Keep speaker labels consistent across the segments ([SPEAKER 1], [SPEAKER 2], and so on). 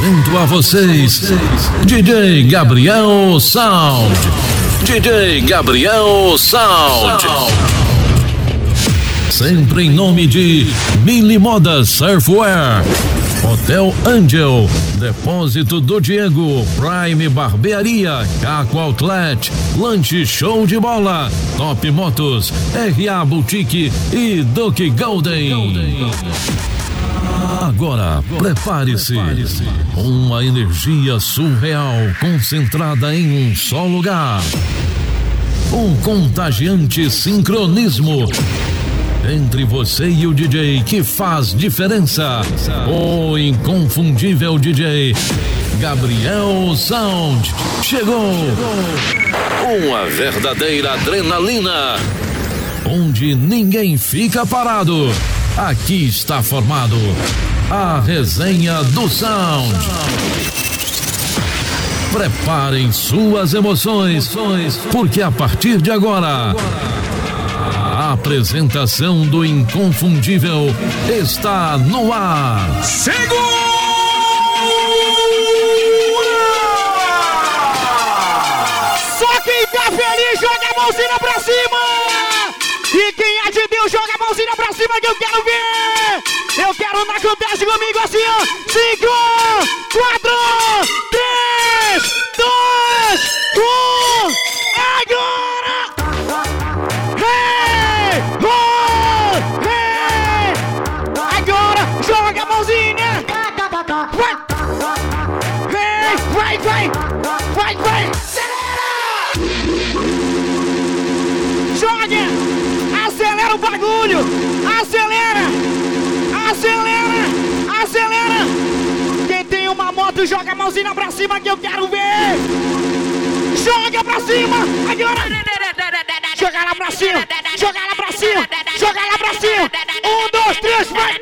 [SPEAKER 1] Apresento a vocês DJ Gabriel Sound. DJ Gabriel Sound. Sempre em nome de Mili Moda Surfwear. Hotel Angel, Depósito do Diego, Prime Barbearia, Caco Outlet, Lanche Show de Bola, Top Motos, RA Boutique e Duke Golden. Agora, prepare-se. Uma energia surreal concentrada em um só lugar. Um contagiante sincronismo entre você e o DJ que faz diferença. O inconfundível DJ Gabriel Sound chegou. Uma verdadeira adrenalina. Onde ninguém fica parado. Aqui está formado a resenha do Sound. Preparem suas emoções, porque a partir de agora a apresentação do inconfundível está no ar.
[SPEAKER 2] Segura! Só quem tá feliz joga a mãozinha pra cima! E quem é de Deus joga a mãozinha pra cima que eu quero ver! Quero na contagem comigo assim, ó! Cinco, quatro, três, dois, um, agora! Hey! Oh! Hey! Agora joga a mãozinha! Vai! Vai, vai! Vai, vai! Joga! Acelera o bagulho! Acelera! Acelera! Acelera! Quem tem uma moto, joga a mãozinha pra cima que eu quero ver! Joga pra cima! Agora! Joga lá pra cima! Joga lá pra cima! Joga lá pra cima! Um, dois, três, vai!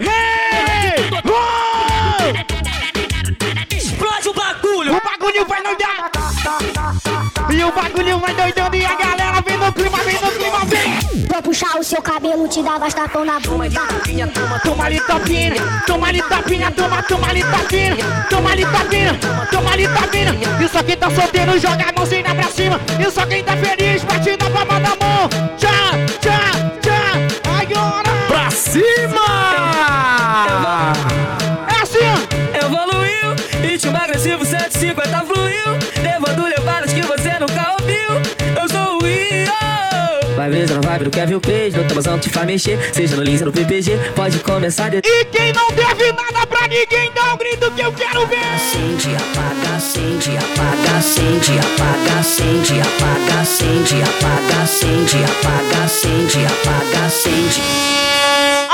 [SPEAKER 2] Hey! Oh!
[SPEAKER 3] Explode o bagulho!
[SPEAKER 2] O bagulho vai doidar! E o bagulho vai doidando e a galera
[SPEAKER 4] puxar o seu cabelo, te dar bastapão na bunda.
[SPEAKER 2] Toma ali tapinha, toma ali tapinha, toma, toma ali tapinha, toma ali tapinha, toma ali tapinha. E só quem tá solteiro joga a mãozinha pra cima. E só quem tá feliz bate na palma da mão. Tchá, tchá, tchá, agora!
[SPEAKER 3] Pra cima!
[SPEAKER 2] É assim.
[SPEAKER 3] Evoluiu, ritmo agressivo 150 fluiu, Vai brisa na vibe do Kevin Page, no tamazão te faz mexer, seja no Lins ou no PPG, pode começar de...
[SPEAKER 2] E quem não deve nada pra ninguém, dá um grito que eu quero ver.
[SPEAKER 3] Acende, apaga, acende, apaga, acende, apaga, acende, apaga, acende, apaga, acende, apaga, acende, apaga, acende.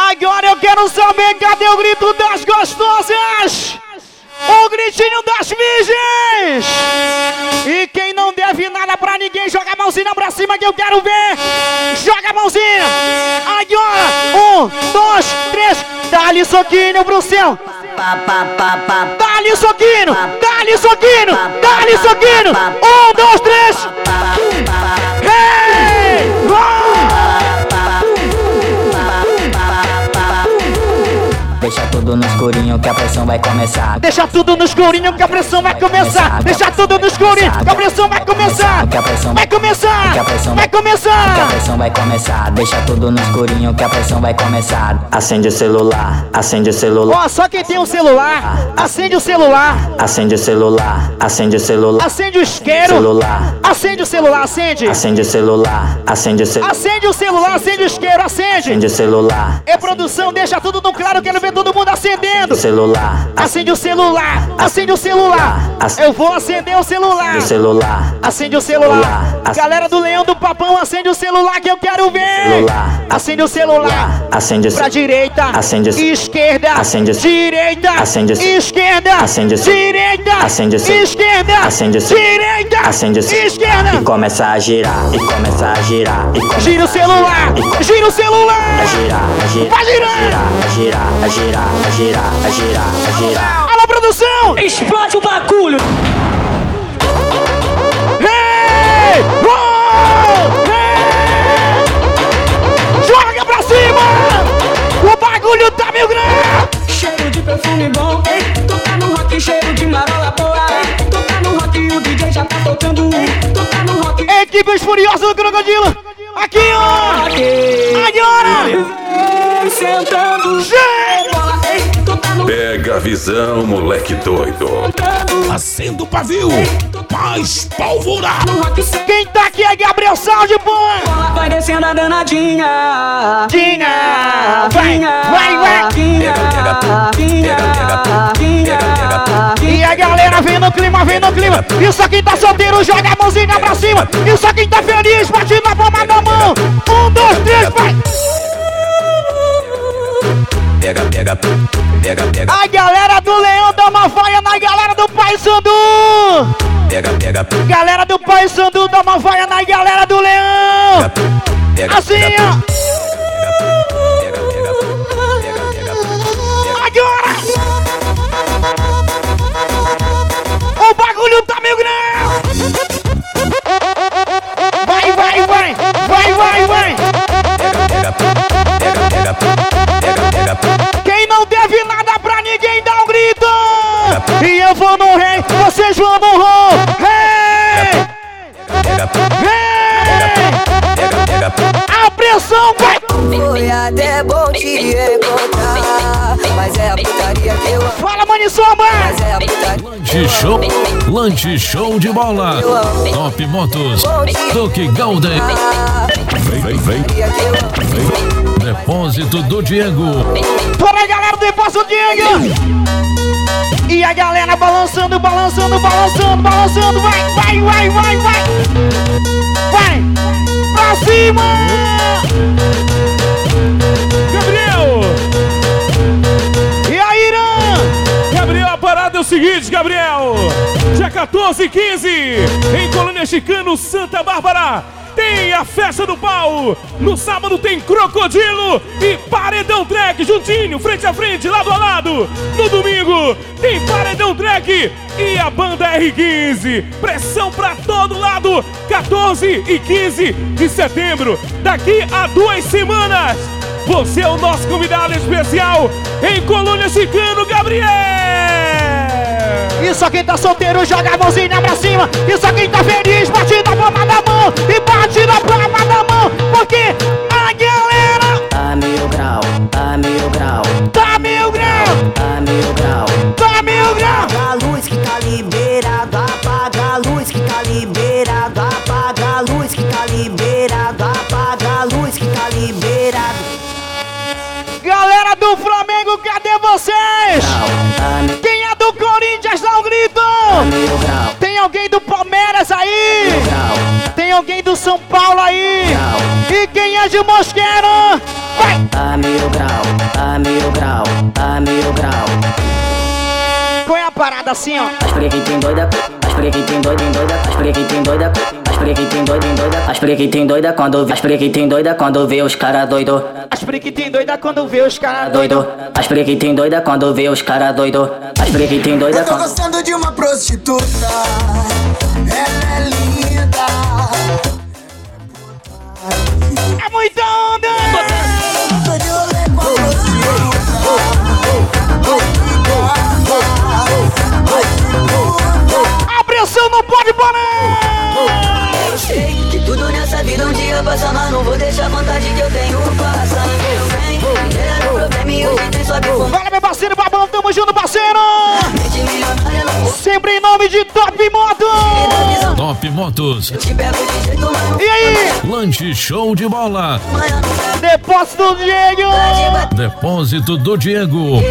[SPEAKER 2] Agora eu quero saber cadê o grito das gostosas? O gritinho das virgens! E quem não deve nada pra ninguém, joga a mãozinha pra cima que eu quero ver! Joga a mãozinha! Agora! Um, dois, três, dá-lhe soquinho pro céu! Dá-lhe soquinho! Dá-lhe soquinho! Dá-lhe soquinho! Um, dois, três! Hey! Oh!
[SPEAKER 3] Deixa tudo no escurinho que a pressão vai começar.
[SPEAKER 2] Deixa tudo no escurinho que a pressão vai começar. Deixa tudo no escurinho que a pressão vai começar.
[SPEAKER 3] Que a pressão
[SPEAKER 2] Vai começar.
[SPEAKER 3] Que a pressão
[SPEAKER 2] Vai
[SPEAKER 3] Que a
[SPEAKER 2] começar.
[SPEAKER 3] pressão vai começar. Deixa tudo no escurinho que a pressão vai começar. Acende o celular, acende o celular,
[SPEAKER 2] Ó, só quem tem um celular, acende o celular.
[SPEAKER 3] acende o celular, acende o celular,
[SPEAKER 2] Acende o isqueiro.
[SPEAKER 3] celular,
[SPEAKER 2] Acende o celular, acende.
[SPEAKER 3] acende o celular, acende o celular,
[SPEAKER 2] Acende o celular, acende o isqueiro, acende.
[SPEAKER 3] acende o celular,
[SPEAKER 2] É produção, deixa tudo no claro, quero ver todo mundo acendendo.
[SPEAKER 3] celular,
[SPEAKER 2] Acende o celular, acende o celular. Eu vou acender o celular.
[SPEAKER 3] celular,
[SPEAKER 2] Acende o celular. Galera do Leão do Papão, acende o celular que eu quero ver.
[SPEAKER 3] Celular.
[SPEAKER 2] Acende o celular.
[SPEAKER 3] acende o
[SPEAKER 2] Pra direita,
[SPEAKER 3] Acende
[SPEAKER 2] esquerda,
[SPEAKER 3] Acende
[SPEAKER 2] direita,
[SPEAKER 3] Acende
[SPEAKER 2] esquerda,
[SPEAKER 3] Acende
[SPEAKER 2] direita,
[SPEAKER 3] Acende
[SPEAKER 2] esquerda,
[SPEAKER 3] Acende
[SPEAKER 2] direita,
[SPEAKER 3] acende
[SPEAKER 2] esquerda.
[SPEAKER 3] e começa a girar, e começa a girar, e
[SPEAKER 2] Gira o celular, gira o celular.
[SPEAKER 3] a girar,
[SPEAKER 2] Vai girar.
[SPEAKER 3] A girar, a girar, a girar, a girar, a girar.
[SPEAKER 2] Alô, produção!
[SPEAKER 3] Explode o bagulho!
[SPEAKER 2] Vem, Oh! Hey! Joga pra cima! O bagulho tá mil graus!
[SPEAKER 5] Cheiro de perfume bom, ei. Toca
[SPEAKER 6] no rock, cheiro de marola boa, ei. Toca no rock, o DJ já tá tocando, ei. Toca no rock.
[SPEAKER 2] Equipes furiosas do Crocodilo! Aqui, ó! Agora!
[SPEAKER 7] Sentando.
[SPEAKER 1] Pega a visão, moleque doido.
[SPEAKER 8] Acenda o pavio. Mais pólvora.
[SPEAKER 2] Quem tá aqui é Gabriel Sound, pô.
[SPEAKER 7] Vai descendo a danadinha.
[SPEAKER 2] Tinha. Vai, vai, vai. E a galera vem no clima, vem no clima. Isso aqui tá solteiro, joga a mãozinha pra cima. Isso aqui tá feliz, bate na palma da mão. Um, dois, três, vai.
[SPEAKER 8] Pega, pega, pega, pega,
[SPEAKER 2] A galera do Leão dá uma vaia na galera do Pai Sandu.
[SPEAKER 8] pega, pega,
[SPEAKER 2] Galera do Pai Sandu dá uma vaia na galera do Leão.
[SPEAKER 8] pega,
[SPEAKER 2] Assim, ó.
[SPEAKER 8] pega, pega, pega, pega,
[SPEAKER 2] Agora! O bagulho tá meio grande! Vai, vai, vai! Vai, vai, vai!
[SPEAKER 8] pega, pega, pega,
[SPEAKER 2] eu vou no rei, vocês vão no rol! A pressão vai!
[SPEAKER 9] Foi até bom te encontrar, mas é a putaria que eu amo.
[SPEAKER 2] Fala, Manisoma!
[SPEAKER 9] Mas é a putaria
[SPEAKER 1] Lanche Show, Lanche Show de Bola. Top Motos, Duque Golden. Vem, vem,
[SPEAKER 9] amo.
[SPEAKER 1] Depósito do Diego.
[SPEAKER 2] Aí, galera do Passo Diego! E a galera balançando, balançando, balançando, balançando, vai, vai, vai, vai, vai! Vai! Pra cima!
[SPEAKER 10] Gabriel!
[SPEAKER 2] E aí, Irã?
[SPEAKER 10] Gabriel, a parada é o seguinte, Gabriel! Dia 14 e 15, em Colônia Chicano, Santa Bárbara, tem a festa do pau! No sábado tem Crocodilo e Paredão Track juntinho, frente a frente, lado a lado! No domingo tem Paredão Track e a banda R15! Pressão pra todo lado! 14 e 15 de setembro, daqui a duas semanas! Você é o nosso convidado especial em Colônia Chicano, Gabriel!
[SPEAKER 2] Isso quem tá solteiro, joga a mãozinha pra cima. Isso quem tá feliz, bate na palma da mão. E bate na palma da mão. Porque a galera
[SPEAKER 9] A mil grau, a mil grau,
[SPEAKER 2] tá mil grau,
[SPEAKER 9] a mil grau.
[SPEAKER 2] tá de Mosqueiro? Vai!
[SPEAKER 9] a mil grau, a mil grau, a mil grau.
[SPEAKER 2] É a parada assim, ó?
[SPEAKER 9] As prequitem doida, as prequitem doida, em doida, as prequitem doida, as prequitem doida, doida, as prequitem doida quando as prequitem doida quando vê os cara doido,
[SPEAKER 2] As tem doida quando vê os caras
[SPEAKER 9] doido, as prequitem doida quando vê os cara doido, as prequitem doida
[SPEAKER 11] Eu tô gostando de uma prostituta.
[SPEAKER 2] Muita onda!
[SPEAKER 11] A
[SPEAKER 2] pressão não pode parar!
[SPEAKER 9] Eu sei que tudo nessa vida um dia passa, mas não vou deixar a vontade que eu tenho passar. Meu bem, era o problema hoje tem só que fome.
[SPEAKER 2] Fala, meu parceiro Babão, tamo junto, parceiro! Sempre em nome de Top Moto!
[SPEAKER 9] da visão.
[SPEAKER 1] Top Motos,
[SPEAKER 2] E aí?
[SPEAKER 1] Lanche Show de Bola.
[SPEAKER 2] Depósito do Diego!
[SPEAKER 1] Depósito do Diego.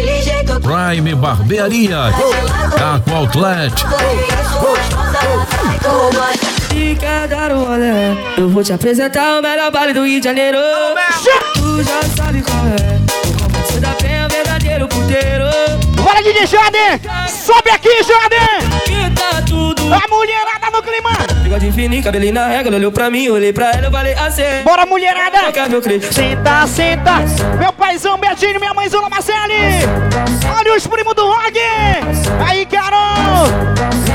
[SPEAKER 1] Prime Barbearia. Caco Outlet.
[SPEAKER 7] Quer dar um olé Eu vou te apresentar o melhor baile do Rio de Janeiro Tu já sabe qual é
[SPEAKER 2] DJ Jaden! Sobe aqui, Jaden!
[SPEAKER 7] Tá
[SPEAKER 2] A mulherada no clima!
[SPEAKER 7] Bigode fininho, cabelinho na regra Olhou pra mim, olhei pra ela, eu falei assim
[SPEAKER 2] Bora, mulherada! Senta, senta! Meu paizão Betinho, minha mãezona Marcele! Olha os primos do rock! Aí, Carol!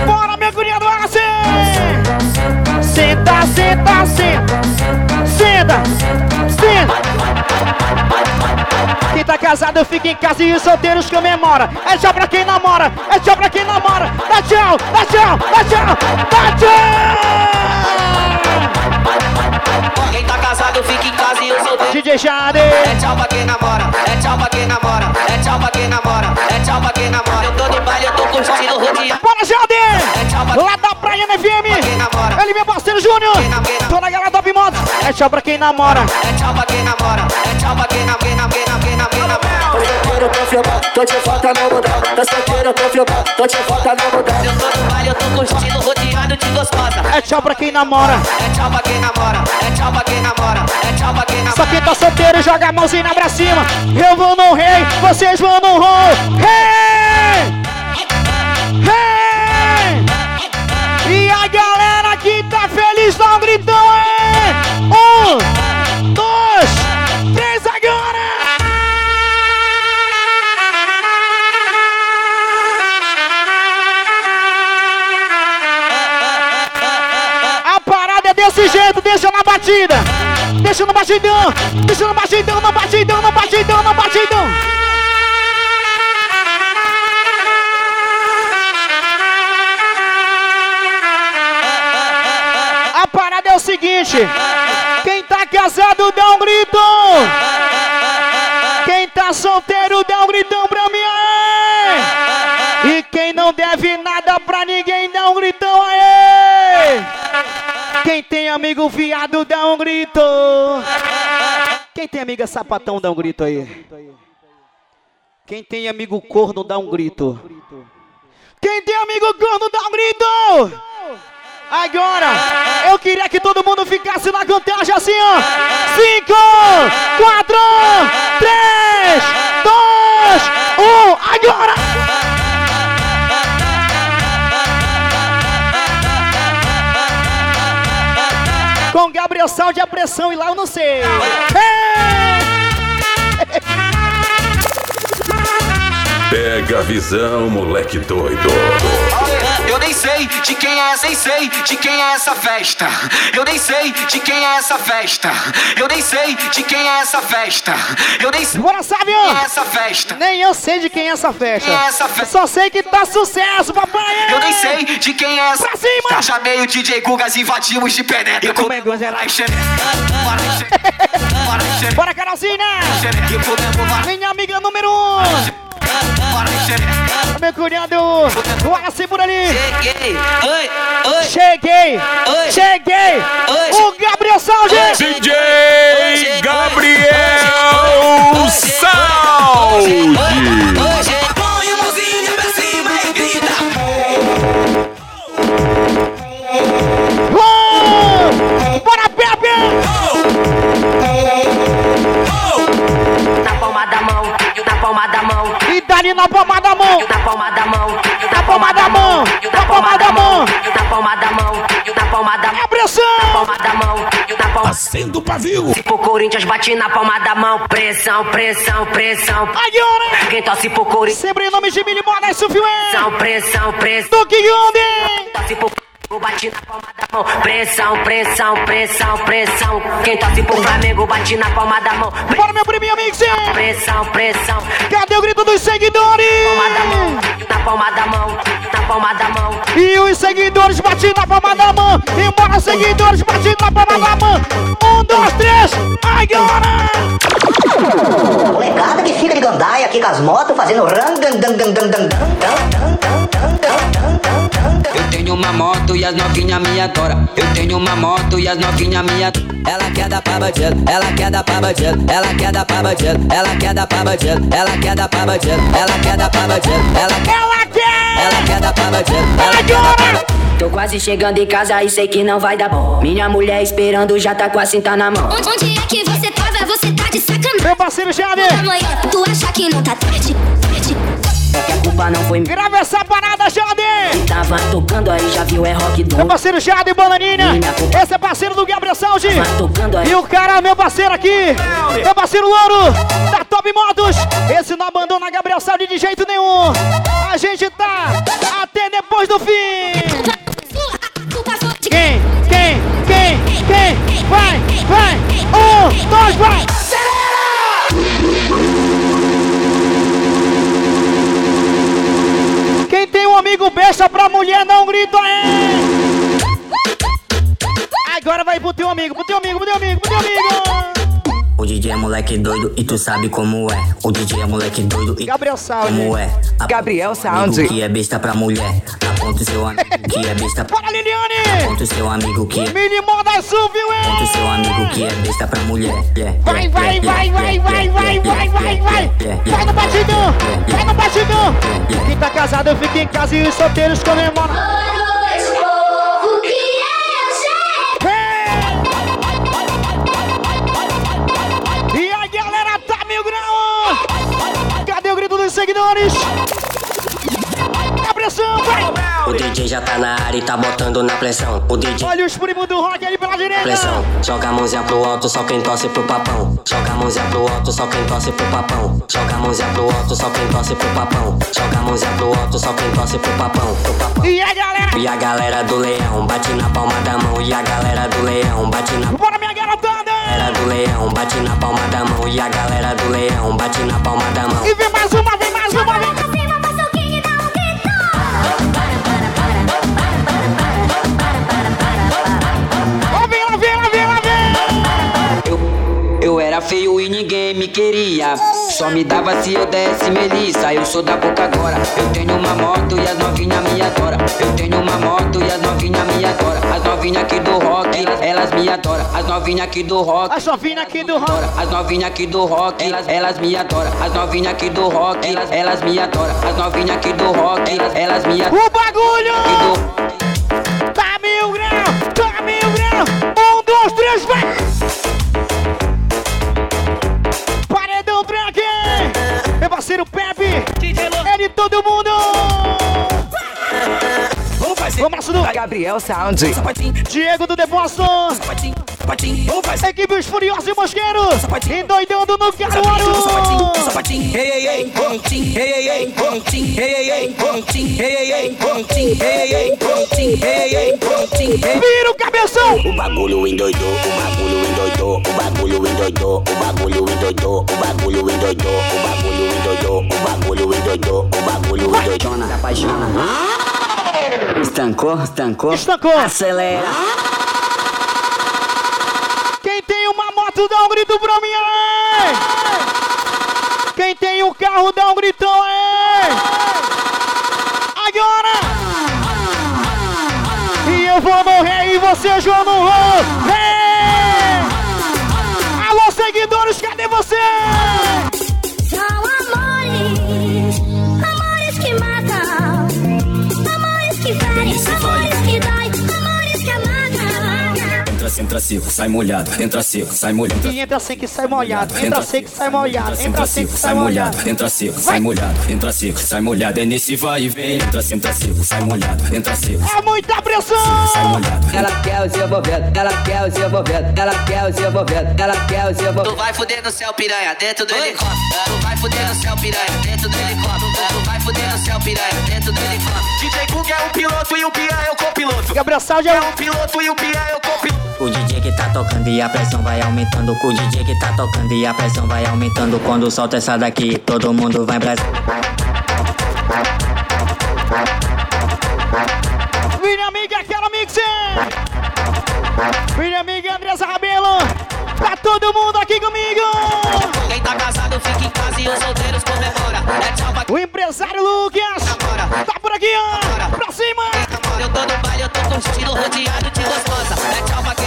[SPEAKER 2] Bora, meu guria do AC! Senta, senta, senta! Senta! Senta! Quem tá casado fica em casa e os solteiros comemora. É tchau pra quem namora, é tchau pra quem namora. Dá tchau, dá tchau, dá tchau, dá tchau. Quem tá casado fica em casa e os solteiros. DJ Jade.
[SPEAKER 3] É tchau pra quem namora, é tchau pra quem namora, é tchau pra quem namora, é tchau pra quem namora. Eu tô no baile, eu tô curtindo o rodeio.
[SPEAKER 2] Bora, Jade! Na
[SPEAKER 3] quem
[SPEAKER 2] FM.
[SPEAKER 3] namora.
[SPEAKER 2] Ele, meu parceiro Júnior. Toda a galera Top Motos. É tchau pra quem namora.
[SPEAKER 3] É tchau pra quem namora, é tchau pra quem namora, quem namora, quem namora, quem namora, quem namora.
[SPEAKER 12] Tô solteiro, confirmado, tô de volta no mudão. Tô solteiro, confirmado, tô de volta no mudão.
[SPEAKER 3] Eu tô de baile, eu tô curtindo rodeando de gostosa.
[SPEAKER 2] É tchau pra quem namora.
[SPEAKER 3] É tchau pra quem namora, é tchau pra quem namora, é tchau pra quem namora.
[SPEAKER 2] Só quem tá solteiro joga a mãozinha pra cima. Eu vou no rei, vocês vão no roll. Rei! Rei! E a galera que tá feliz dá um gritão aí! Um, dois, três agora! A parada é desse jeito, deixa na batida. Deixa no batidão, deixa no batidão, no batidão, no batidão, no batidão. A seguinte: quem tá casado dá um grito. Quem tá solteiro dá um gritão pra mim. E quem não deve nada pra ninguém dá um gritão aí. Quem tem amigo viado dá um grito. Quem tem amiga sapatão dá um grito aí. Quem tem amigo corno dá um grito. Quem tem amigo corno dá um grito. Agora, eu queria que todo mundo ficasse na contagem assim, ó. Cinco, quatro, três, dois, um. Agora! Com Gabriel Sal de a pressão e lá eu não sei. Ei!
[SPEAKER 1] Pega a visão, moleque doido.
[SPEAKER 13] Eu nem sei de quem é essa, nem sei de quem é essa festa. Eu nem sei de quem é essa festa. Eu nem sei de quem é essa festa. Eu nem sei
[SPEAKER 2] Bora, sabe,
[SPEAKER 13] de quem é essa festa.
[SPEAKER 2] Nem eu sei de quem é essa festa.
[SPEAKER 13] Quem é essa
[SPEAKER 2] Eu
[SPEAKER 13] festa?
[SPEAKER 2] só sei que tá sucesso, papai.
[SPEAKER 13] Eu nem sei de quem é essa
[SPEAKER 2] Pra cima!
[SPEAKER 13] festa. Chamei o DJ Gugas, invadimos de penetra.
[SPEAKER 2] E como é você
[SPEAKER 13] Bora,
[SPEAKER 2] Carolzinha! Minha amiga número um! Meu cunhado! Bora, segura ali!
[SPEAKER 3] Cheguei, oi, oi.
[SPEAKER 2] Cheguei!
[SPEAKER 3] Oi.
[SPEAKER 2] Cheguei!
[SPEAKER 3] Oi.
[SPEAKER 14] Palma
[SPEAKER 1] Acenda o pavio.
[SPEAKER 14] Se pro Corinthians bate na palma da mão, pressão, pressão, pressão.
[SPEAKER 2] Agora!
[SPEAKER 14] Quem torce pro Corinthians,
[SPEAKER 2] Sempre em nome de Mili viu é?
[SPEAKER 14] pressão, pressão, pressão.
[SPEAKER 2] Do onde?
[SPEAKER 14] Torce pro bate na palma da mão, pressão, pressão, pressão, pressão. Quem torce pro Flamengo bate na palma da mão,
[SPEAKER 2] Bora, meu priminho mix!
[SPEAKER 14] pressão, pressão.
[SPEAKER 2] Cadê o grito dos seguidores?
[SPEAKER 14] Palma da mão, palma da mão, na palma da mão.
[SPEAKER 2] E os seguidores bate na palma da mão. E bora, seguidores bate na palma da mão. Um, dois, três, agora!
[SPEAKER 15] Molecada que fica de gandaia aqui com as motos fazendo ran, dan, dan, dan, dan, dan, dan, dan, dan, dan, dan, dan,
[SPEAKER 3] tenho uma moto e as novinha me adora. Eu tenho uma moto e as novinha me adora. Ela quer dar pra bandido, ela quer dar pra bandido, ela quer dar pra bandido, ela quer dar pra bandido, ela quer dar pra bandido, ela quer dar pra bandido, ela quer,
[SPEAKER 2] Ela quer!
[SPEAKER 3] ela quer dar pra bandido, ela quer dar pra bandido. Tô quase chegando em casa e sei que não vai dar bom. Minha mulher esperando já tá com a cinta na mão.
[SPEAKER 4] Onde, onde é que você tava? Você tá de sacanagem.
[SPEAKER 2] Meu parceiro Jade,
[SPEAKER 4] Amanhã, tu acha que não tá tarde? Tarde.
[SPEAKER 3] É que a culpa não foi minha.
[SPEAKER 2] grava essa parada, Jade!
[SPEAKER 3] Tava tocando aí, já viu, é rock do
[SPEAKER 2] Meu parceiro Jade Bananinha, esse é parceiro do Gabriel Saldi.
[SPEAKER 3] Tava tocando aí.
[SPEAKER 2] E o cara, meu parceiro aqui, meu parceiro Louro, da Top Motos. Esse não abandona Gabriel Saldi de jeito nenhum. A gente tá até depois do fim. Quem, quem, quem, quem? Vai, vai, um, dois, vai. Quem tem um amigo besta pra mulher, não grita aí. Agora vai pro teu amigo, pro teu amigo, pro teu amigo, pro teu amigo.
[SPEAKER 9] O DJ é moleque doido e tu sabe como é. O DJ é moleque doido e
[SPEAKER 2] Gabriel Sound.
[SPEAKER 9] como é.
[SPEAKER 16] Gabriel
[SPEAKER 9] Amigo
[SPEAKER 16] Sound.
[SPEAKER 9] que é besta pra mulher. Aponta o seu amigo que é besta pra...
[SPEAKER 2] Bora, Liliane!
[SPEAKER 9] Aponta o seu amigo que é...
[SPEAKER 2] Mini Moda Sul, viu, hein?
[SPEAKER 9] Aponta o seu amigo que é besta pra mulher.
[SPEAKER 2] Vai, vai, vai, vai, vai, vai, vai, vai, vai! Vai no batidão! Vai no batidão! Quem tá casado fica em casa e os solteiros comemoram. Dos seguidores? A pressão, vai!
[SPEAKER 9] O DJ já tá na área e tá botando na pressão. O DJ
[SPEAKER 2] Olha os primos do rock ali pela direita!
[SPEAKER 9] pressão. Joga a mãozinha pro alto, só quem torce pro papão. Joga a mãozinha pro alto, só quem torce pro papão. Joga a mãozinha pro alto, só quem torce pro papão. Joga a mãozinha pro alto, só quem torce pro papão. Pro papão.
[SPEAKER 2] E a galera?
[SPEAKER 9] E a galera do leão bate na palma da mão. E a galera do leão bate na
[SPEAKER 2] Bora, minha
[SPEAKER 9] leão bate na palma da mão. E a galera do leão bate na palma da mão.
[SPEAKER 2] E vem mais uma, vem
[SPEAKER 17] me queria. Só me dava se eu desse melissa. Eu sou da boca agora. Eu tenho uma moto e as novinhas me adoram. Eu tenho uma moto e as novinhas me adoram. As novinhas aqui do rock, elas me adoram. As novinhas aqui do rock.
[SPEAKER 2] As novinhas aqui do rock.
[SPEAKER 17] As novinhas aqui do rock, elas, elas me adoram. As novinhas aqui do rock, elas, elas me adoram. As novinhas aqui do rock, elas, elas me adoram.
[SPEAKER 2] O bagulho! Tá mil grau! Tá mil grau! Um, dois, três, vai! Parceiro Pepe! É de todo mundo! Vamos do
[SPEAKER 16] Gabriel Sound.
[SPEAKER 2] Diego do Depósito! sapatinho, então faz. Equipe os Furiosos e Mosqueiro, sapatinho, endoidando no Caruaru. Sapatinho, sapatinho. Vira o cabeção!
[SPEAKER 9] O bagulho endoidou, o bagulho endoidou, o bagulho endoidou, o bagulho endoidou, o bagulho endoidou, o bagulho endoidou, o bagulho endoidou, o bagulho endoidou. Apaixona, apaixona. Estancou, estancou.
[SPEAKER 2] Estancou.
[SPEAKER 9] Acelera.
[SPEAKER 2] Dá um grito pra mim, é! Quem tem um carro dá um gritão, é! Agora! E eu vou morrer e você já não vou! Alô, seguidores, cadê você?
[SPEAKER 8] Entra, entra seco, sai molhado. Entra seco, sai molhado.
[SPEAKER 2] E entra seco e sai molhado, entra seco e sai molhado, entra seco e sai molhado.
[SPEAKER 8] Entra seco, sai molhado. Entra seco, sai molhado. É nesse vai e vem. Entra, entra seco, sai molhado. Entra seco.
[SPEAKER 2] É muita pressão!
[SPEAKER 8] Sai molhado.
[SPEAKER 17] Ela quer os envolvidos, ela quer os envolvidos, ela quer os envolvidos, ela quer os envolvidos.
[SPEAKER 3] Tu vai fuder no céu, piranha, dentro do helicóptero. Tu vai fuder no céu, piranha, dentro do helicóptero. No céu, piranha, dentro do helicóptero. DJ Cook é o piloto e o Pia é o copiloto.
[SPEAKER 2] Gabriel Saldi é
[SPEAKER 3] o piloto e o Pia é o copiloto.
[SPEAKER 9] O DJ que tá tocando e a pressão vai aumentando. O DJ que tá tocando e a pressão vai aumentando. Quando solta essa daqui, todo mundo vai pra.
[SPEAKER 2] Minha amiga, aquela mixer! Minha amiga Andressa Rabelo! Tá todo mundo aqui comigo!
[SPEAKER 3] Quem tá casado fica em casa e os solteiros comemora. É tchau pra
[SPEAKER 2] O empresário Lucas! Tá por aqui, ó! Pra cima!
[SPEAKER 3] Eu tô no baile, eu tô curtindo, rodeado de gostosa. É tchau pra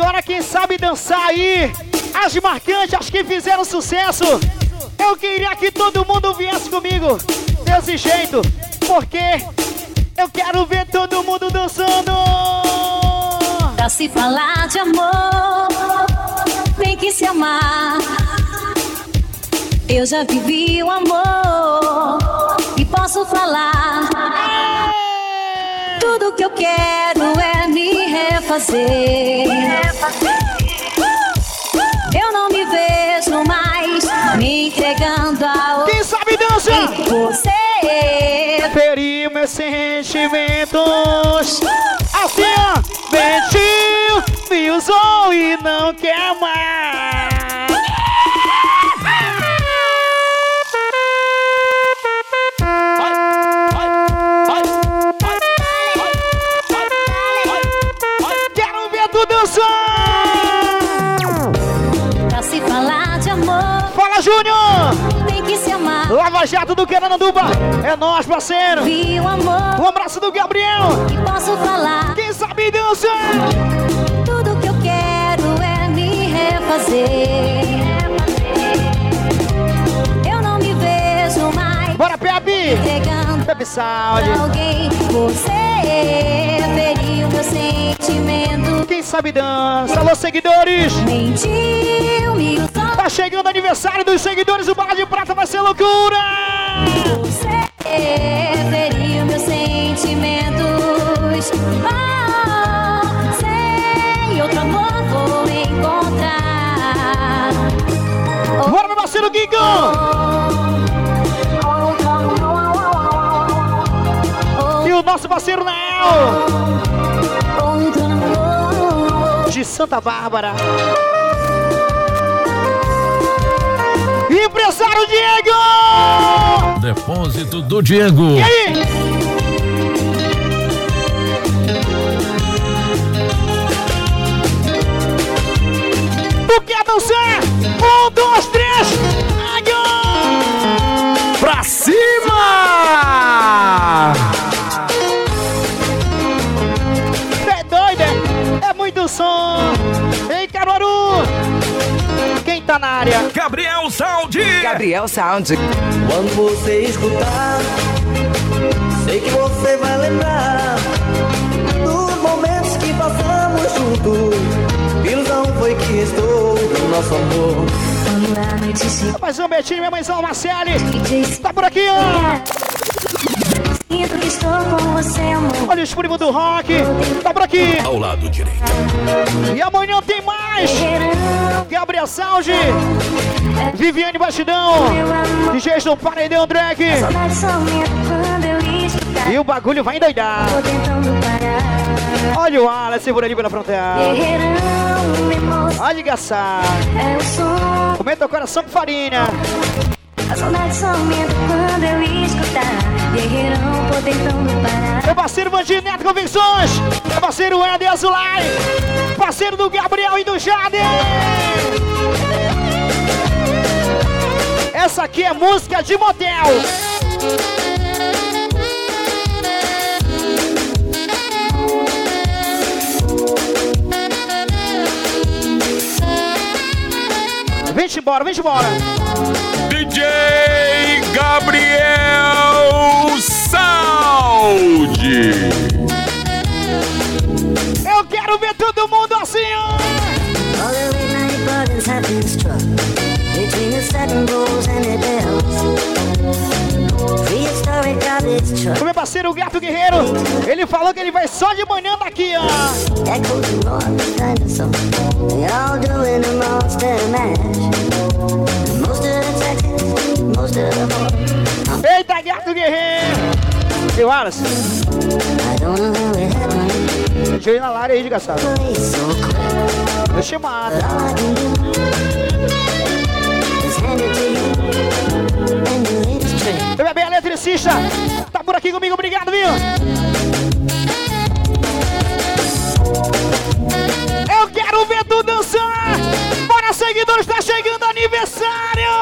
[SPEAKER 2] Agora quem sabe dançar aí, as marcantes, as que fizeram sucesso, eu queria que todo mundo viesse comigo desse jeito, porque eu quero ver todo mundo dançando.
[SPEAKER 18] Pra se falar de amor, tem que se amar. Eu já vivi o amor e posso falar. Tudo que eu quero é me refazer. Eu não me vejo mais me entregando a
[SPEAKER 2] Quem sabe dança?
[SPEAKER 18] Você
[SPEAKER 2] Feriu meus sentimentos. Assim, ó. Mentiu, me usou e não quer mais. Fala, Júnior!
[SPEAKER 18] tem que se amar.
[SPEAKER 2] Lava Jato do Queranduba! É nós, parceiro!
[SPEAKER 18] Vi o amor
[SPEAKER 2] Um abraço do Gabriel!
[SPEAKER 18] e posso falar.
[SPEAKER 2] Quem sabe dança?
[SPEAKER 18] Tudo que eu quero é me refazer. Eu não me vejo mais
[SPEAKER 2] Bora, Pepe!
[SPEAKER 18] entregando
[SPEAKER 2] Pepe Saúde!
[SPEAKER 18] alguém. Você feriu meu sentimento.
[SPEAKER 2] Quem sabe dança? Alô, seguidores!
[SPEAKER 18] Mentiu, me.
[SPEAKER 2] Tá chegando o aniversário dos seguidores do Bala de Prata, vai ser loucura!
[SPEAKER 18] Você feriu meus sentimentos. Oh, outro amor vou encontrar.
[SPEAKER 2] Bora, meu parceiro Guigo! E o nosso parceiro
[SPEAKER 18] amor.
[SPEAKER 2] De Santa Bárbara! Empresário Diego!
[SPEAKER 1] Depósito do Diego.
[SPEAKER 2] E aí? Tu quer dançar? Um, dois, três! Agora!
[SPEAKER 19] Pra cima!
[SPEAKER 2] É doido, é? É muito som! Quem tá na área?
[SPEAKER 19] Gabriel Saldi!
[SPEAKER 16] Gabriel Sound.
[SPEAKER 20] Quando você escutar, sei que você vai lembrar dos momentos que passamos juntos. Ilusão foi que restou do nosso amor.
[SPEAKER 18] Quando a noite se
[SPEAKER 2] Rapazão Betinho, minha mãezão Marcele! Tá por aqui, ó!
[SPEAKER 18] Sinto que estou com você, amor.
[SPEAKER 2] Olha os primos do rock! Tá por aqui!
[SPEAKER 1] Ao lado direito.
[SPEAKER 2] E amanhã tem mais! Gabriel Salge, Viviane Bastidão, DJs do Paredão Drag.
[SPEAKER 18] Saudade só aumenta quando eu escutar.
[SPEAKER 2] E o bagulho vai endoidar. Olha o Alan segura ali pela fronteira. Olha engraçado.
[SPEAKER 18] é o som.
[SPEAKER 2] Comenta o coração com farinha.
[SPEAKER 18] A saudade só aumenta quando eu escutar. Guerreirão, tô tentando parar.
[SPEAKER 2] Meu parceiro Bandido Neto Convicções. Meu parceiro Eder Azulay. Parceiro do Gabriel e do Jade. Essa aqui é música de motel. Vem-te embora, vem-te embora.
[SPEAKER 19] DJ Gabriel Saldi!
[SPEAKER 2] Eu quero ver todo mundo assim, ó. O meu parceiro Gato Guerreiro, ele falou que ele vai só de manhã daqui, ó. Eita, Gato Guerreiro. E Wallace,
[SPEAKER 4] I don't know how it happened.
[SPEAKER 2] deixa eu ir na área aí, desgraçado. Eu chamado.
[SPEAKER 4] All I can do is hand it to you and your latest trick.
[SPEAKER 2] Meu bebê eletricista, tá por aqui comigo, obrigado, viu? Eu quero ver tu dançar! Bora, seguidores, tá chegando aniversário!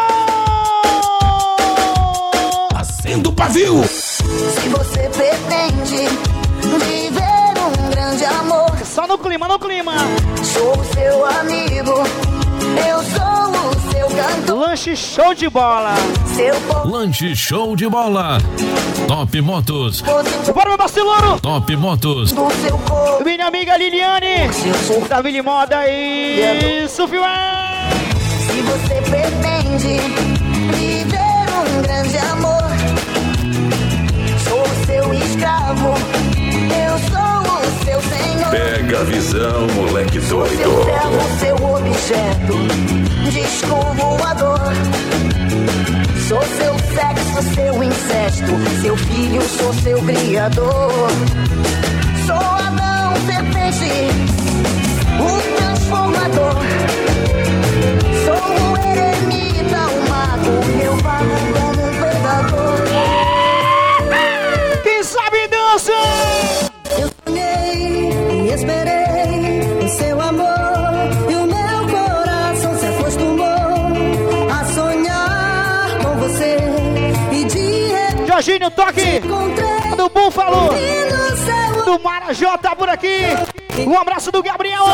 [SPEAKER 1] Acendo o pavio.
[SPEAKER 2] Clima, no clima.
[SPEAKER 4] sou seu amigo, eu sou o seu cantor,
[SPEAKER 2] Lanche show de bola.
[SPEAKER 4] seu povo.
[SPEAKER 1] Lanche show de bola. Top Motos.
[SPEAKER 2] Bora, meu Barcelona!
[SPEAKER 1] Top Motos.
[SPEAKER 4] do seu corpo.
[SPEAKER 2] Minha amiga Liliane, da Vili Moda, isso, filma!
[SPEAKER 4] Se você pretende viver um grande amor, sou seu escravo, eu sou o senhor.
[SPEAKER 19] Mega visão, moleque doido.
[SPEAKER 4] ferro, seu objeto, voador. Sou seu sexo, seu incesto, seu filho, sou seu criador. Sou Adão, serpente, o transformador. Sou um eremita, um mago, meu vago
[SPEAKER 2] Jorginho, toque do Búfalo, do Marajó tá por aqui. Um abraço do Gabriel.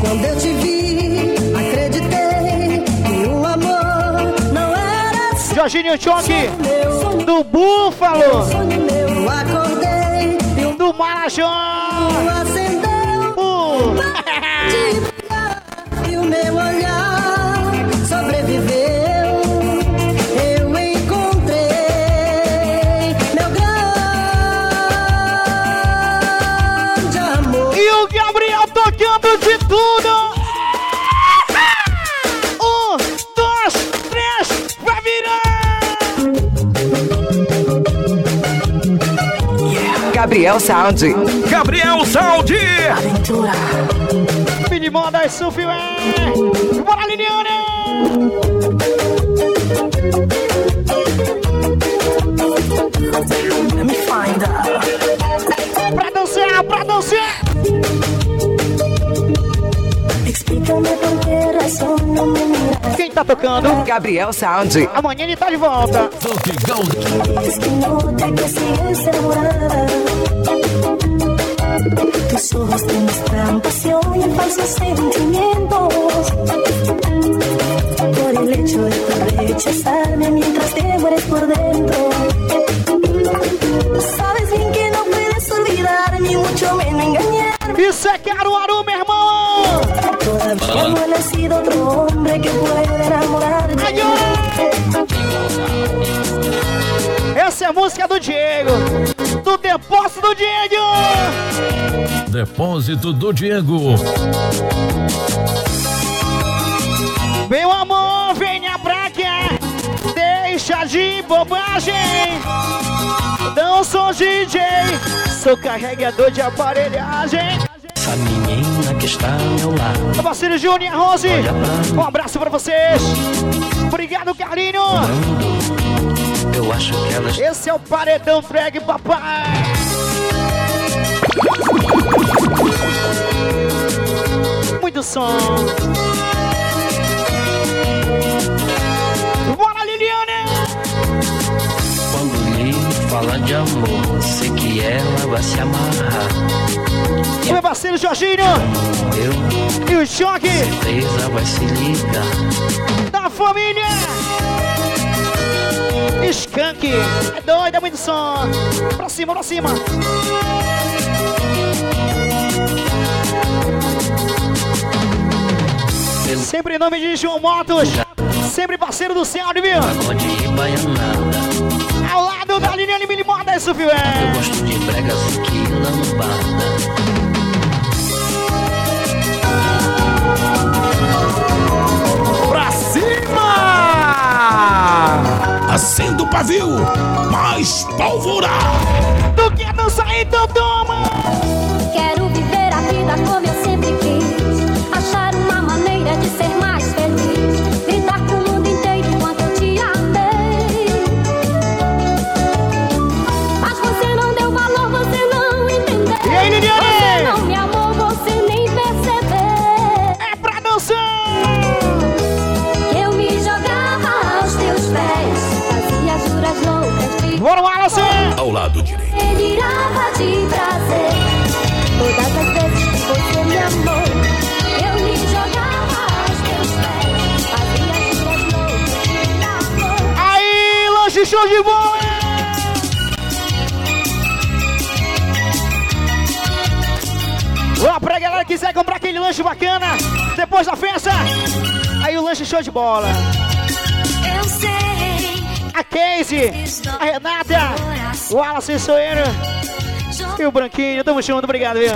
[SPEAKER 4] Quando eu te vi, acreditei que o amor não era só
[SPEAKER 2] Jorginho Choque, do Búfalo,
[SPEAKER 4] acordei
[SPEAKER 2] do Marajó.
[SPEAKER 4] acendeu
[SPEAKER 2] Uh.
[SPEAKER 4] de brilhar e o meu olhar
[SPEAKER 2] de tudo. Um, dois, três, vai virar.
[SPEAKER 16] Gabriel Sound.
[SPEAKER 18] Gabriel Saldi!
[SPEAKER 2] Mini moda surf, é. Bora, Liliana. Tá tocando?
[SPEAKER 16] Gabriel Sound.
[SPEAKER 2] Amanhã ele tá de volta.
[SPEAKER 4] Que que. Tus ojos te muestran pasión y falsos sentimientos. Por el hecho de tu rechazarme mientras te mueres por dentro. Sabes bien que no puedes olvidar, ni mucho menos engañar.
[SPEAKER 2] Isso é Caruaru,
[SPEAKER 4] otro hombre que pueda enamorarme.
[SPEAKER 2] Essa é a música do Diego. Do depósito do Diego.
[SPEAKER 1] Depósito do Diego.
[SPEAKER 2] Meu amor, venha pra cá. Deixa de bobagem. Não sou DJ, sou carregador de aparelhagem.
[SPEAKER 21] Essa menina que está ao meu lado.
[SPEAKER 2] Meu parceiro Júnior Rose, um abraço pra vocês. Obrigado, carinho.
[SPEAKER 21] Eu acho que ela
[SPEAKER 2] Esse é o paredão drag, papai. Muito som. Bora, Liliane!
[SPEAKER 21] quando lhe fala de amor, sei que ela vai se amarrar.
[SPEAKER 2] Meu parceiro Jorginho
[SPEAKER 21] Eu,
[SPEAKER 2] e o choque
[SPEAKER 21] certeza vai se ligar.
[SPEAKER 2] da família. Skank, é doido, é muito som. Pra cima, pra cima. Sempre em nome de João Motos. Sempre parceiro do Céu, viu?
[SPEAKER 21] Pagode e baianada.
[SPEAKER 2] Ao lado da Liliane Mili Moda, isso, viu?
[SPEAKER 21] Eu
[SPEAKER 2] É.
[SPEAKER 21] gosto de bregas que lambada.
[SPEAKER 18] Pra cima! Acenda o pavio, mais pólvora!
[SPEAKER 22] De
[SPEAKER 2] bola! Ó, pra galera que quiser comprar aquele lanche bacana, depois da festa, aí o lanche show de bola.
[SPEAKER 22] Eu sei.
[SPEAKER 4] Casey, a Renata, o Wallace Soeiro e o Branquinho. Tamo junto, obrigado, viu?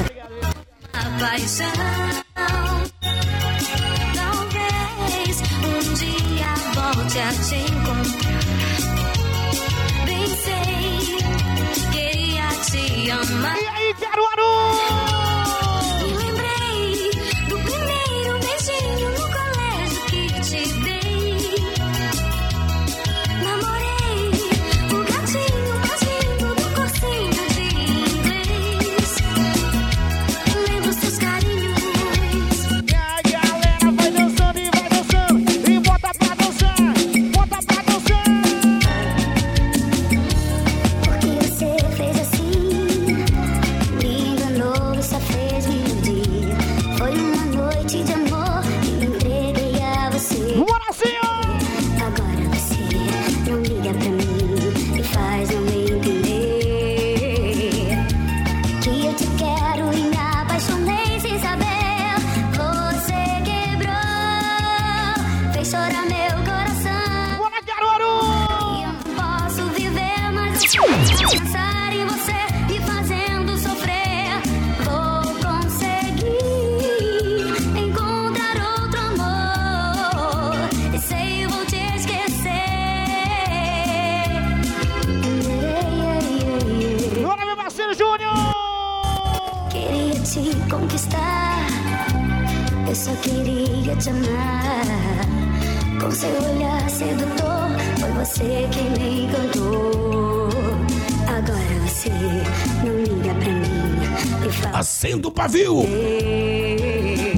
[SPEAKER 19] Pavio!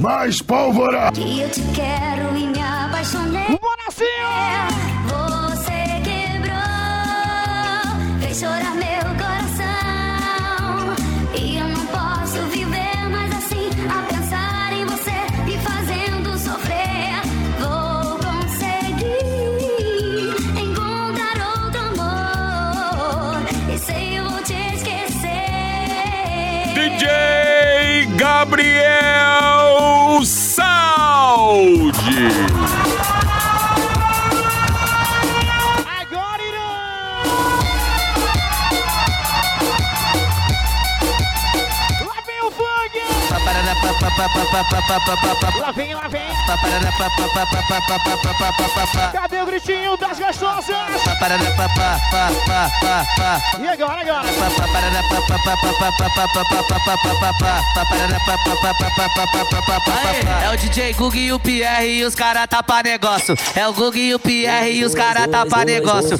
[SPEAKER 23] Mais
[SPEAKER 19] pólvora!
[SPEAKER 23] Que eu te quero e me apaixonei.
[SPEAKER 4] Bora sim!
[SPEAKER 23] Você quebrou, fez chorar meu coração. E eu não posso viver mais assim, a pensar em você me fazendo sofrer. Vou conseguir encontrar outro amor. E sei, eu vou te esquecer.
[SPEAKER 19] DJ Gabriel
[SPEAKER 4] Lá vem, lá vem! Cadê o gritinho das gostosas? E agora, agora?
[SPEAKER 3] Aê, é o DJ Gug e o Pierre e os cara tapa negócio. É o Gug e o Pierre e os cara tapa negócio.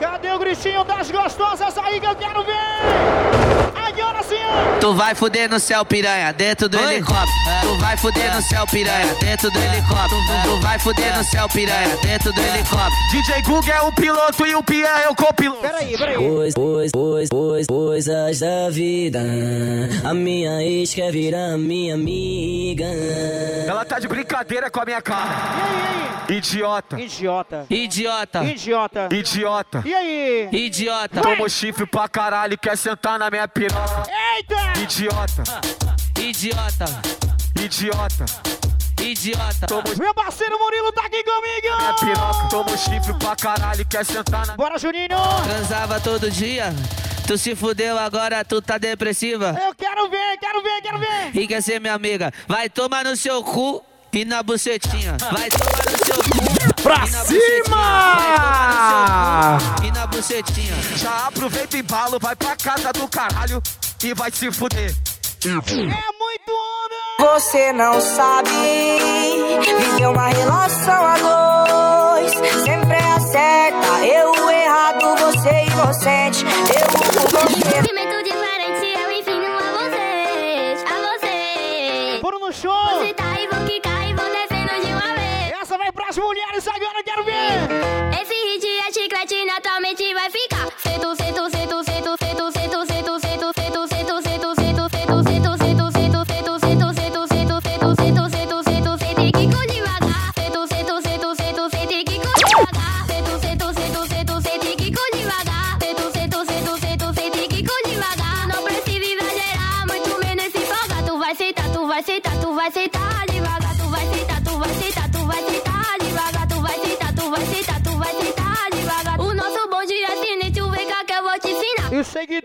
[SPEAKER 4] Cadê o gritinho das gostosas aí que eu quero ver?
[SPEAKER 3] Tu vai fuder no céu, piranha, dentro do helicóptero. Tu vai fuder no céu, piranha, dentro do helicóptero. Tu vai fuder no céu, piranha, dentro do helicóptero.
[SPEAKER 13] DJ Gug é o piloto e o Pierre é o copiloto.
[SPEAKER 4] Peraí, peraí.
[SPEAKER 2] Pois, pois, pois, pois, coisas da vida. A minha ex quer virar minha amiga.
[SPEAKER 13] Ela tá de brincadeira com a minha cara. Idiota.
[SPEAKER 4] Idiota.
[SPEAKER 3] Idiota.
[SPEAKER 4] Idiota.
[SPEAKER 13] Idiota.
[SPEAKER 4] E aí?
[SPEAKER 3] Idiota.
[SPEAKER 13] Tomou chifre pra caralho e quer sentar na minha piroca.
[SPEAKER 4] Eita!
[SPEAKER 13] Idiota.
[SPEAKER 3] Idiota.
[SPEAKER 13] Idiota.
[SPEAKER 3] Idiota.
[SPEAKER 4] Meu parceiro Murilo tá aqui comigo!
[SPEAKER 13] Minha piroca tomou chifre pra caralho e quer sentar na.
[SPEAKER 4] Bora, Juninho!
[SPEAKER 3] Transava todo dia. Tu se fudeu, agora tu tá depressiva.
[SPEAKER 4] Eu quero ver, quero ver, quero ver!
[SPEAKER 3] E quer ser minha amiga? Vai tomar no seu cu e na bucetinha. Vai tomar no seu cu.
[SPEAKER 19] Pra cima!
[SPEAKER 3] e na bucetinha.
[SPEAKER 13] Já aproveita e embalo, vai pra casa do caralho e vai se fuder.
[SPEAKER 4] É muito onda!
[SPEAKER 16] Você não sabe viver uma relação a dois. Sempre acerta, eu o errado, você inocente. Eu o você.
[SPEAKER 23] Sentimento diferente, eu ensino a vocês, a vocês.
[SPEAKER 4] Foram no show! Pras mulheres agora, quero ver!
[SPEAKER 23] Esse hit é chiclete, naturalmente vai ficar. Sento, sento, sento,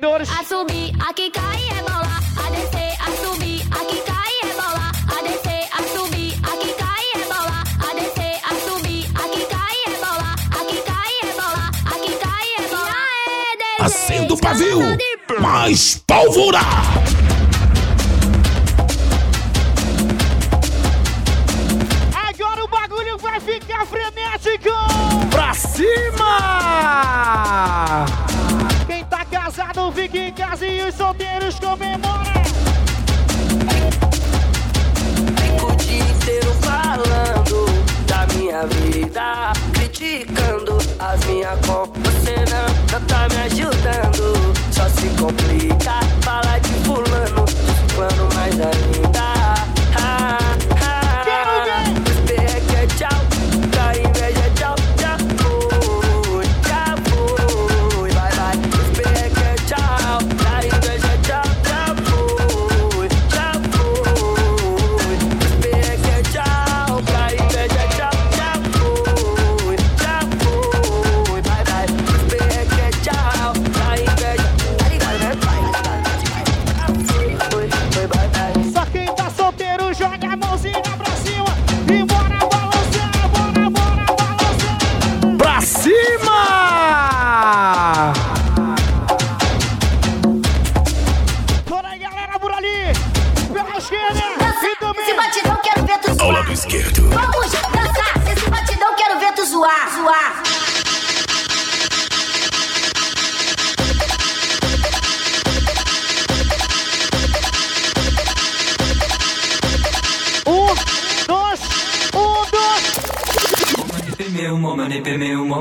[SPEAKER 2] seguidores.
[SPEAKER 24] A subir, aqui cai e rebolar. A descer, a subir, aqui cai e rebolar. A descer, a subir, aqui cai e rebolar. A descer, a subir, aqui cai e rebolar. Aqui cai e rebolar. Aqui cai e rebolar. Aê,
[SPEAKER 25] Acenda o pavio. Mais pólvora.
[SPEAKER 2] Agora o bagulho vai ficar frenético!
[SPEAKER 26] Pra cima!
[SPEAKER 2] Tá casado fica em casa e os solteiros comemoram!
[SPEAKER 27] Fico o dia inteiro falando da minha vida, criticando as minhas compras. Você não, não tá me ajudando, só se complica. Fala de fulano, de fulano mais ainda.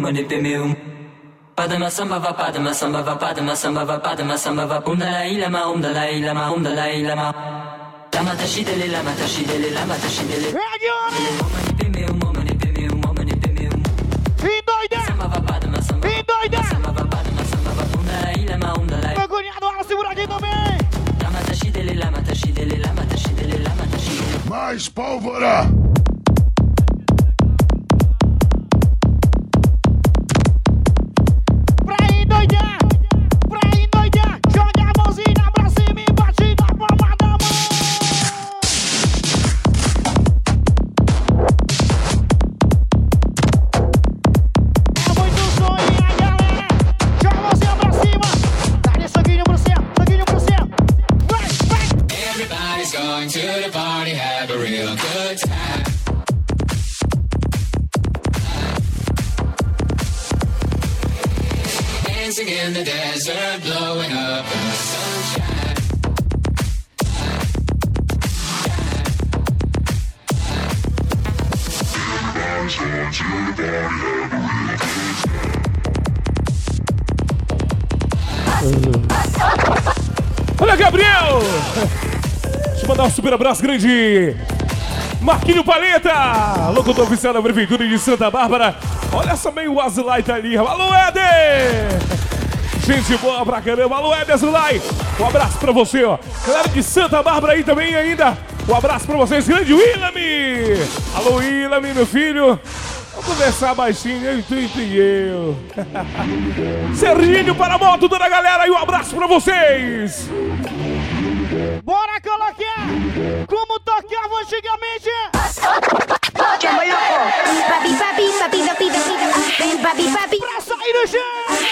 [SPEAKER 23] Nipe meu. Padma samba va padma samba va padma samba va padma samba va um dalai lama um dalai lama um dalai lama. Lama tashi dele lama tashi dele lama tashi dele.
[SPEAKER 10] Grande. Marquinho Paleta, locutor oficial da Prefeitura de Santa Bárbara. Olha meio o Azulay tá ali. Alô, Éder! Gente boa pra caramba. Alô, Éder Azulay. Um abraço pra você, ó. Galera de Santa Bárbara aí também ainda. Um abraço pra vocês, grande Willami. Alô, Willami, meu filho. Conversar baixinho, eu e tu e eu. Serginho para a moto, toda a galera, e um abraço pra vocês.
[SPEAKER 2] Bora colocar como tocava antigamente!
[SPEAKER 24] Papi, papi, papi, da pida, pida. Vem, papi, papi.
[SPEAKER 2] Pra sair do chão!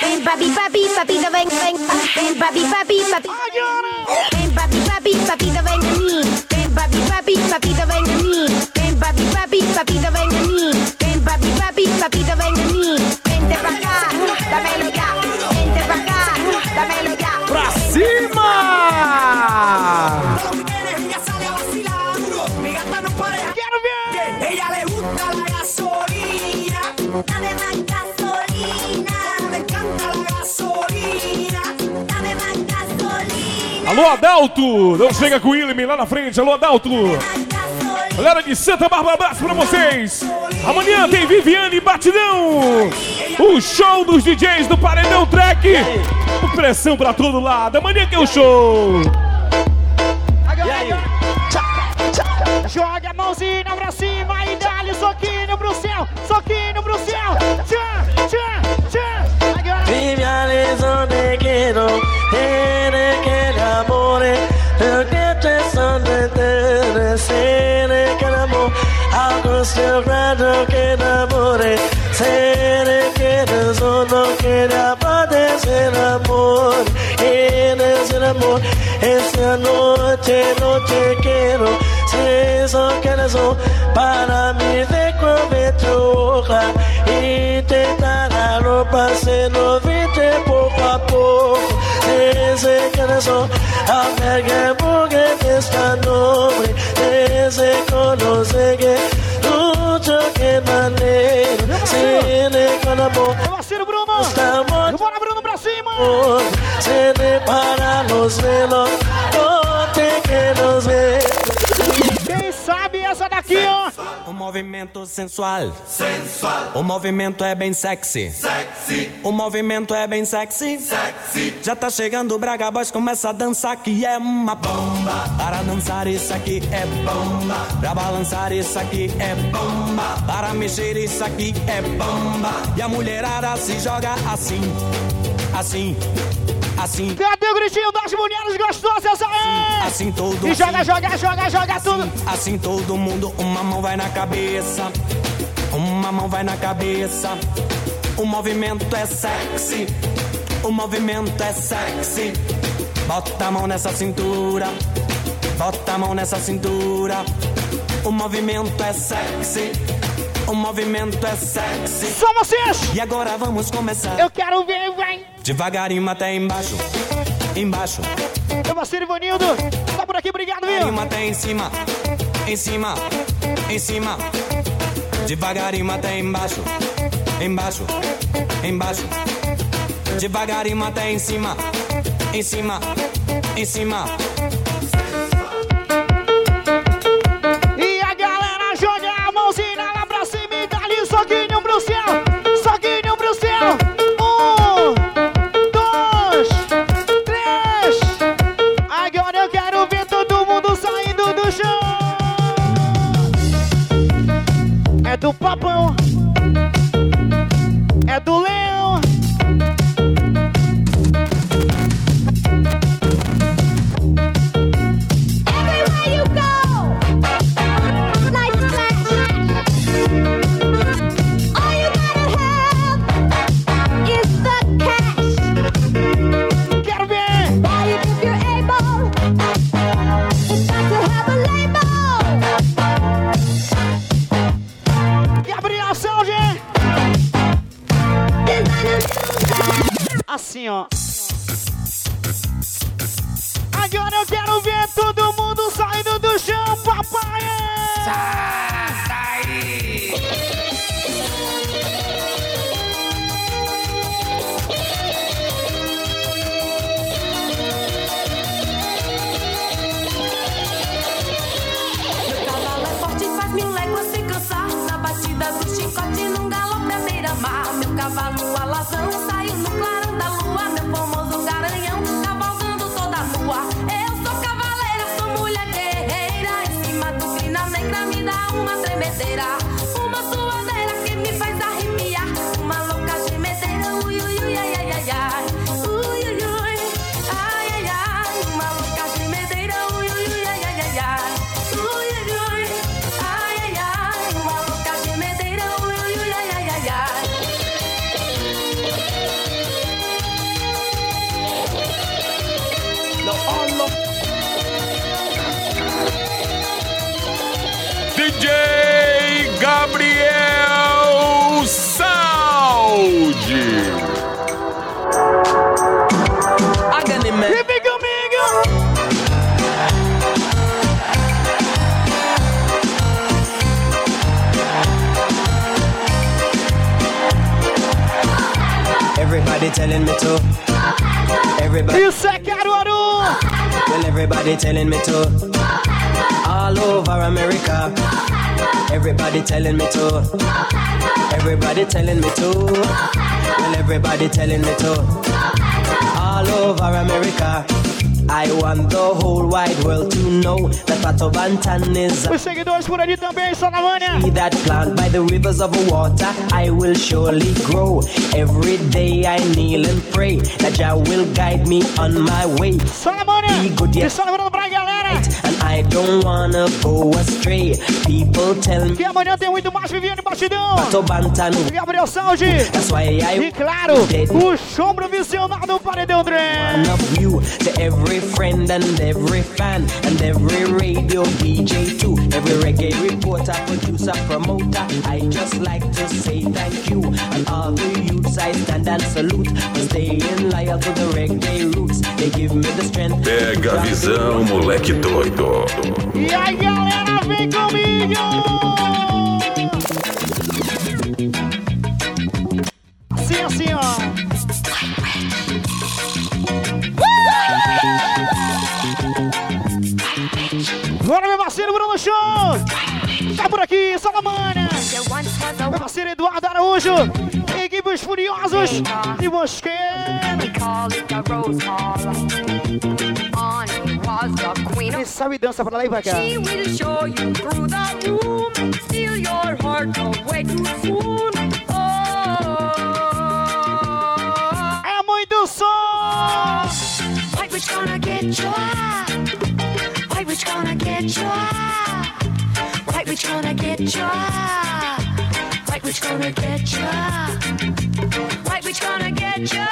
[SPEAKER 24] Vem, papi,
[SPEAKER 10] Alô, Adalto! Não chega com o Willem lá na frente. Alô, Adalto! Galera de Santa Bárbara, abraço pra vocês! Amanhã tem Viviane e Batidão! O show dos DJs do Paredão Track! Pressão pra todo lado! Amanhã que é o show!
[SPEAKER 2] Joga a mãozinha pra cima e dá-lhe soquinho pro céu, soquinho pro céu. Tchá, tchá, tchá. Agora.
[SPEAKER 27] Vivializou de quero, tere quer amore. Eu tento essa de tere, sere quer amor. Augusto que quer amore. Sere quer sono quer abadecer amor. Eres el amor. Essa noite, noite quero. Se só queres um para mim cobertura y te dará ropa se lo viste poco a poco. Desde que nació, albergue porque esta nombre, desde que mucho que maneiro, se le con amor.
[SPEAKER 2] Parceiro Bruno!
[SPEAKER 27] Estamos
[SPEAKER 2] Bora, Bruno, pra cima!
[SPEAKER 27] se le para los velos, no te quiero ver.
[SPEAKER 2] Quem sabe essa daqui, ó?
[SPEAKER 24] Movimento sensual. Sensual. O movimento é bem sexy. Sexy. O movimento é bem sexy. Sexy. Já tá chegando o Braga Boys, começa a dançar que é uma bomba. Para dançar isso aqui é bomba. Pra balançar isso aqui é bomba. Para mexer isso aqui é bomba. E a mulherada se joga assim. Assim. Assim.
[SPEAKER 2] Cadê o gritinho das mulheres gostosas aí?
[SPEAKER 24] Assim todo
[SPEAKER 2] E joga, joga, joga, joga tudo.
[SPEAKER 24] Assim todo mundo, uma mão vai na cabeça, uma mão vai na cabeça. O movimento é sexy, o movimento é sexy. Bota a mão nessa cintura, bota a mão nessa cintura. O movimento é sexy, o movimento é sexy.
[SPEAKER 2] Só vocês!
[SPEAKER 24] E agora vamos começar.
[SPEAKER 2] Eu quero ver, vem!
[SPEAKER 24] Devagarinho até embaixo, embaixo.
[SPEAKER 2] Meu parceiro Ivanildo, tá por aqui, obrigado, viu?
[SPEAKER 24] Devagarinho até em cima, em cima, em cima. Devagarinho até embaixo, embaixo, embaixo. Devagarinho até em cima, em cima, em cima.
[SPEAKER 20] Everybody telling me to. Everybody.
[SPEAKER 2] Isso é Caruaru!
[SPEAKER 20] Well, everybody telling me to. All over America. Everybody telling me to. Everybody telling me to. Well, everybody telling me to. All over America. I want the whole wide world to know that Pato Bantan is
[SPEAKER 2] Os seguidores por ali também, Salamânia!
[SPEAKER 20] tree that plant by the rivers of water, I will surely grow. Every day I kneel and pray that Jah will guide me on my way.
[SPEAKER 2] Salamânia!
[SPEAKER 20] Be good,
[SPEAKER 2] E
[SPEAKER 20] yes.
[SPEAKER 2] só lembrando pra galera
[SPEAKER 20] I don't wanna go astray. People tell me
[SPEAKER 2] Que amanhã tem muito mais Viviane Batidão.
[SPEAKER 20] Tô bantando.
[SPEAKER 2] Gabriel Saúde.
[SPEAKER 20] That's why I
[SPEAKER 2] E claro, o show provisional do Paredão André.
[SPEAKER 20] one of you to every friend and every fan and every radio DJ too. Every reggae reporter, producer, promoter. I just like to say thank you. And all the youths I stand and salute for staying loyal to the reggae roots. They give me the strength.
[SPEAKER 1] Pega a visão, moleque doido.
[SPEAKER 2] E aí, galera, vem comigo! Assim, assim, ó. Bora, meu parceiro Bruno Show! Tá por aqui, Salamana! Meu parceiro Eduardo Araújo! Equipe Os Furiosos de Mosqueira! Quem sabe dança pra lá e pra cá.
[SPEAKER 6] She will show you through the room, steal your heart away too soon. Oh,
[SPEAKER 2] É muito som!
[SPEAKER 6] White Witch gonna get you. White Witch gonna get you. White Witch gonna get you. White Witch gonna get you. White Witch gonna get you.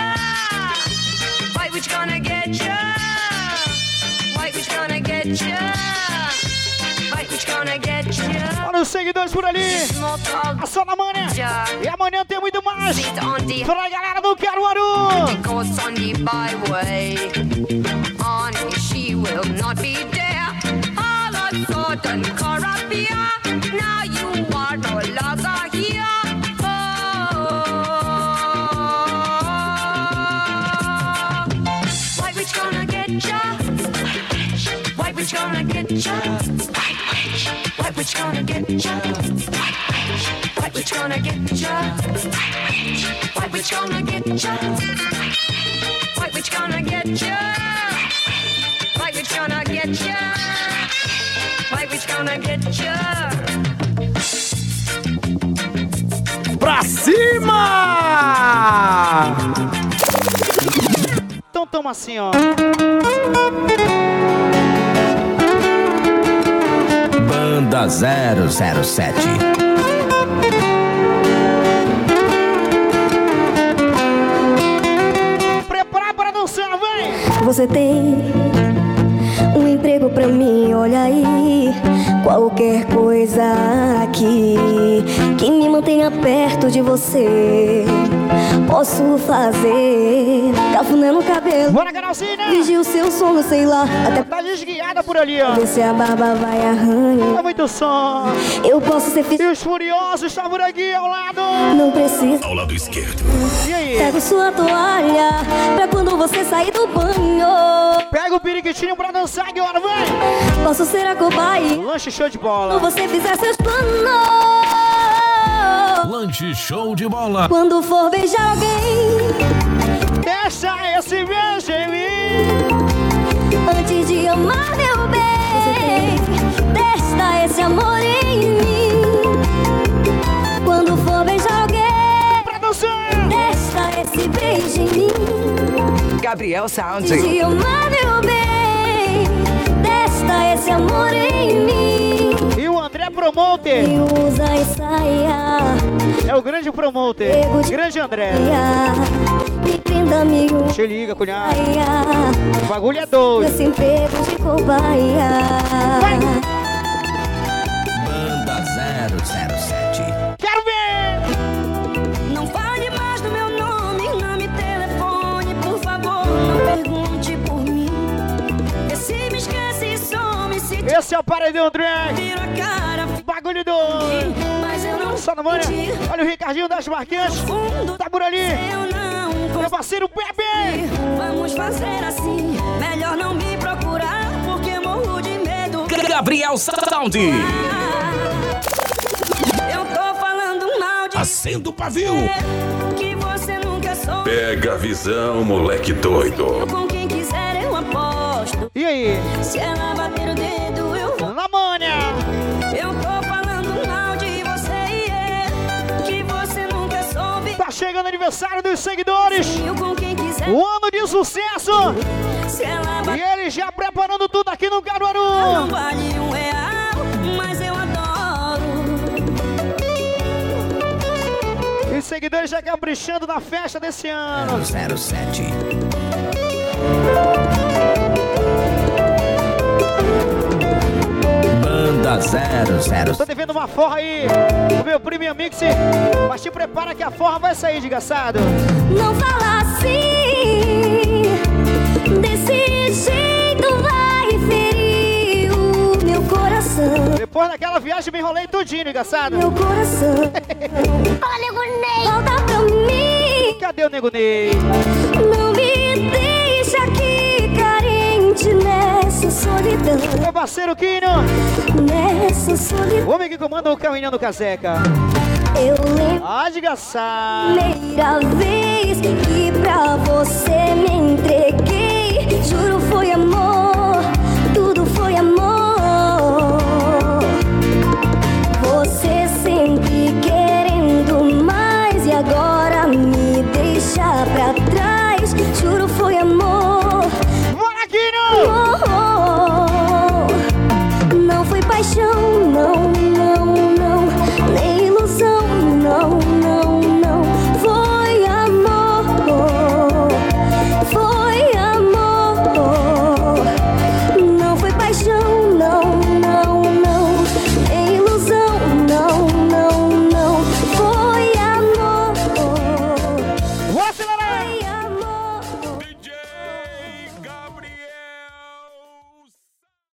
[SPEAKER 6] White Witch gonna get you.
[SPEAKER 2] Olha os seguidores por ali! A Salamana! E amanhã tem muito mais! Pra galera do Caruaru!
[SPEAKER 6] Goes on the byway. Honey, she will not be there. All of a sudden, Caribbean. Ya. White witch gonna get ya. White witch gonna get ya. White witch gonna get ya. White witch gonna get ya. White witch gonna get ya. White witch gonna get ya.
[SPEAKER 26] Pra cima!
[SPEAKER 2] Então toma assim, ó.
[SPEAKER 16] Banda 007.
[SPEAKER 2] Prepara para dançar, vem!
[SPEAKER 28] Você tem um emprego pra mim, olha aí. Qualquer coisa aqui que me mantenha perto de você. Posso fazer cafuné no cabelo.
[SPEAKER 2] Bora, Carolzinha!
[SPEAKER 28] Vigio o seu sono, sei lá. Até
[SPEAKER 2] Tá desguiada por ali, ó.
[SPEAKER 28] ver se a barba vai arranhar.
[SPEAKER 2] É muito som!
[SPEAKER 28] Eu posso ser
[SPEAKER 2] E os Furiosos tá por aqui ao lado!
[SPEAKER 28] Não precisa.
[SPEAKER 1] Ao lado esquerdo.
[SPEAKER 2] E aí?
[SPEAKER 28] Pego sua toalha pra quando você sair do banho.
[SPEAKER 2] Pega o periquitinho pra dançar agora, vem!
[SPEAKER 28] Posso ser a cobaia
[SPEAKER 2] Lanche show de
[SPEAKER 28] quando
[SPEAKER 2] bola!
[SPEAKER 28] você fizer seus planos.
[SPEAKER 1] Lanche show de bola.
[SPEAKER 28] Quando for beijar alguém,
[SPEAKER 2] Deixa esse beijo em mim!
[SPEAKER 28] antes de amar meu bem, testa esse amor em mim. Quando for beijar alguém,
[SPEAKER 2] Pra dançar!
[SPEAKER 28] testa esse beijo em mim.
[SPEAKER 29] Gabriel Sound.
[SPEAKER 28] Antes de amar meu bem, testa esse amor em mim.
[SPEAKER 2] O André Promoter é o grande promoter. Grande André. Te liga, cunhado. O bagulho é doido.
[SPEAKER 28] Emprego de cobaia.
[SPEAKER 16] Banda 007.
[SPEAKER 2] Quero ver!
[SPEAKER 28] Não fale mais do meu nome, não me telefone, por favor, não pergunte por mim. Vê se me esquece e some, se
[SPEAKER 2] Esse é o Paredão Drag.
[SPEAKER 28] viro a cara,
[SPEAKER 2] na manhã.
[SPEAKER 28] menti.
[SPEAKER 2] Olha o Ricardinho das Marquinhas. Tá por ali.
[SPEAKER 28] Eu não
[SPEAKER 2] Meu parceiro Pepe.
[SPEAKER 28] Vamos fazer assim, melhor não me procurar, porque morro de medo.
[SPEAKER 16] Gabriel Sound.
[SPEAKER 28] Eu tô falando mal de
[SPEAKER 1] Acenda o pavio.
[SPEAKER 28] que você nunca soube.
[SPEAKER 1] Pega a visão, moleque doido.
[SPEAKER 28] Com quem quiser eu aposto.
[SPEAKER 2] E aí?
[SPEAKER 28] Se ela bater
[SPEAKER 2] chegando aniversário dos seguidores. O ano de sucesso.
[SPEAKER 28] Se ela
[SPEAKER 2] E eles E já preparando tudo aqui no
[SPEAKER 3] Não
[SPEAKER 2] Caruaru.
[SPEAKER 3] vale um real, mas eu adoro.
[SPEAKER 2] E seguidores já caprichando na festa desse ano.
[SPEAKER 16] 007. Banda 007.
[SPEAKER 2] Tô devendo uma forra aí. O meu primo e amigo, se... mas te prepara que a forra vai sair, desgraçado.
[SPEAKER 28] Não fala assim, desse jeito vai ferir o meu coração.
[SPEAKER 2] Depois daquela viagem me enrolei tudinho, desgraçado.
[SPEAKER 28] Meu coração. Fala, nego Ney. Volta pra mim.
[SPEAKER 2] Cadê o Nego Ney?
[SPEAKER 28] Não me deixa aqui carente nessa solidão.
[SPEAKER 2] Meu parceiro Quino.
[SPEAKER 28] Nessa solidão.
[SPEAKER 2] O homem que comanda o carrinho do Caseca.
[SPEAKER 28] Eu lembro.
[SPEAKER 2] Ah.
[SPEAKER 28] Primeira vez que pra você me entreguei, juro foi amor,